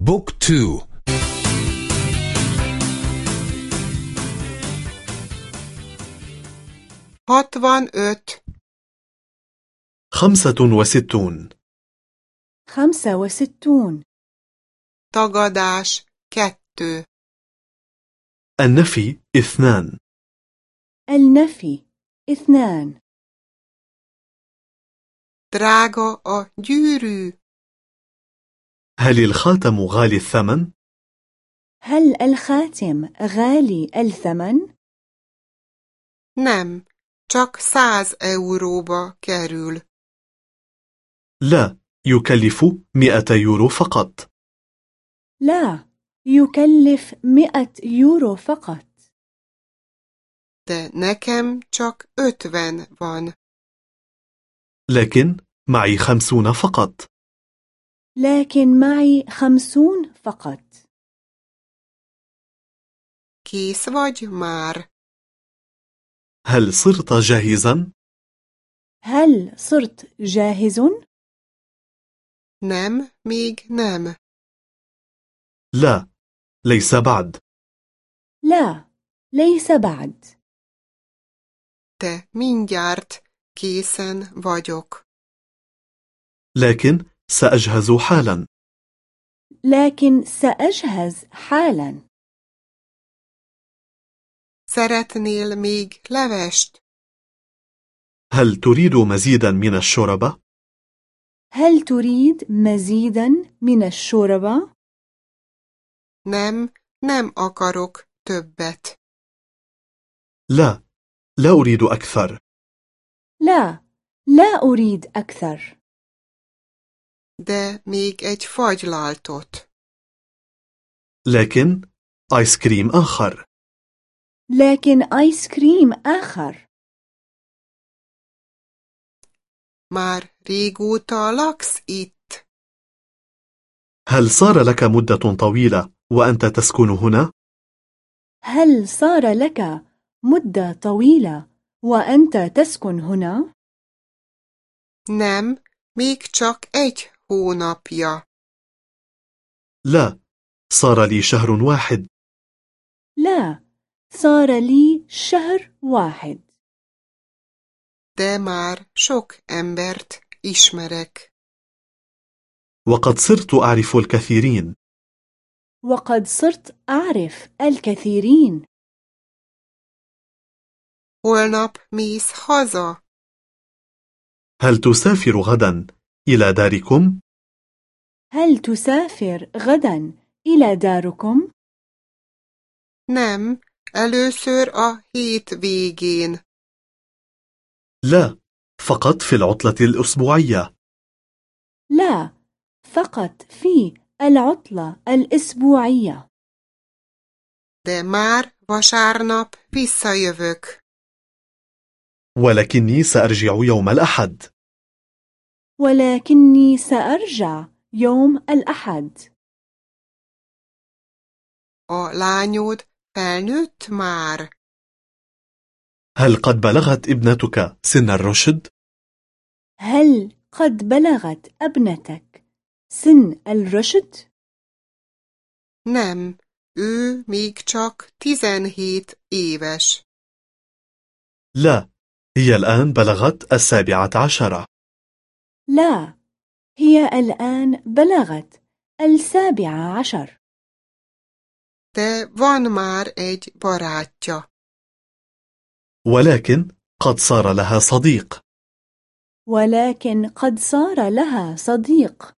بوك تو. هاتوان öt خمسة وستون. خمسة وستون. tagadás kettő النفي اثنان. النفي اثنان. drága a gyűrű هل الخاتم غالي الثمن؟ هل الخاتم غالي الثمن؟ nem csak száz euróba kerül لا يكلف مئة يورو فقط. لا يكلف مئة يورو فقط. de nekem csak ötven van لكن معي خمسون فقط. لكن معي خمسون فقط. Vagy már هل صرت جاهزا؟ هل صرت جاهز؟ nem még nem. لا ليس بعد. لا ليس بعد. De mindjárt készen vagyok. لكن سأجهز حالا. لكن سأجهز حالا. Szeretnél még levest? هل تريد مزيدا من الشوربة؟ هل تريد مزيدا من الشوربة؟ nem nem akarok többet. لا لا أريد أكثر. لا لا أريد أكثر. De még egy fagylaltot لكن آيس كريم آخر لكن آيس كريم آخر már régóta laksz itt هل صار لك مدة طويلة وأنت تسكن هنا؟ هل صار لك مدة طويلة وأنت تسكن هنا؟ nem még csak egy hónapja. لا صار لي شهر واحد. لا صار لي شهر واحد. De már sok embert ismerek. وقد صرت أعرف الكثيرين. وقد صرت أعرف الكثيرين. Holnap mész haza. هل تسافر غدا؟ إلى داركم؟ هل تسافر غدا إلى داركم؟ nem először a hét végén لا فقط في العطلة الأسبوعية. لا فقط في العطلة الأسبوعية. de már vasárnap visszajövök ولكني سأرجع يوم الأحد. ولكني سأرجع يوم الأحد. A lányod felnőtt már هل قد بلغت ابنتك سن الرشد؟ هل قد بلغت ابنتك سن الرشد؟ nem. Ő még csak tizenhét éves. لا. هي الآن بلغت السابعة عشرة. لا هي الآن بلغت السابعة عشر. De van már egy barátja ولكن قد صار لها صديق. ولكن قد صار لها صديق.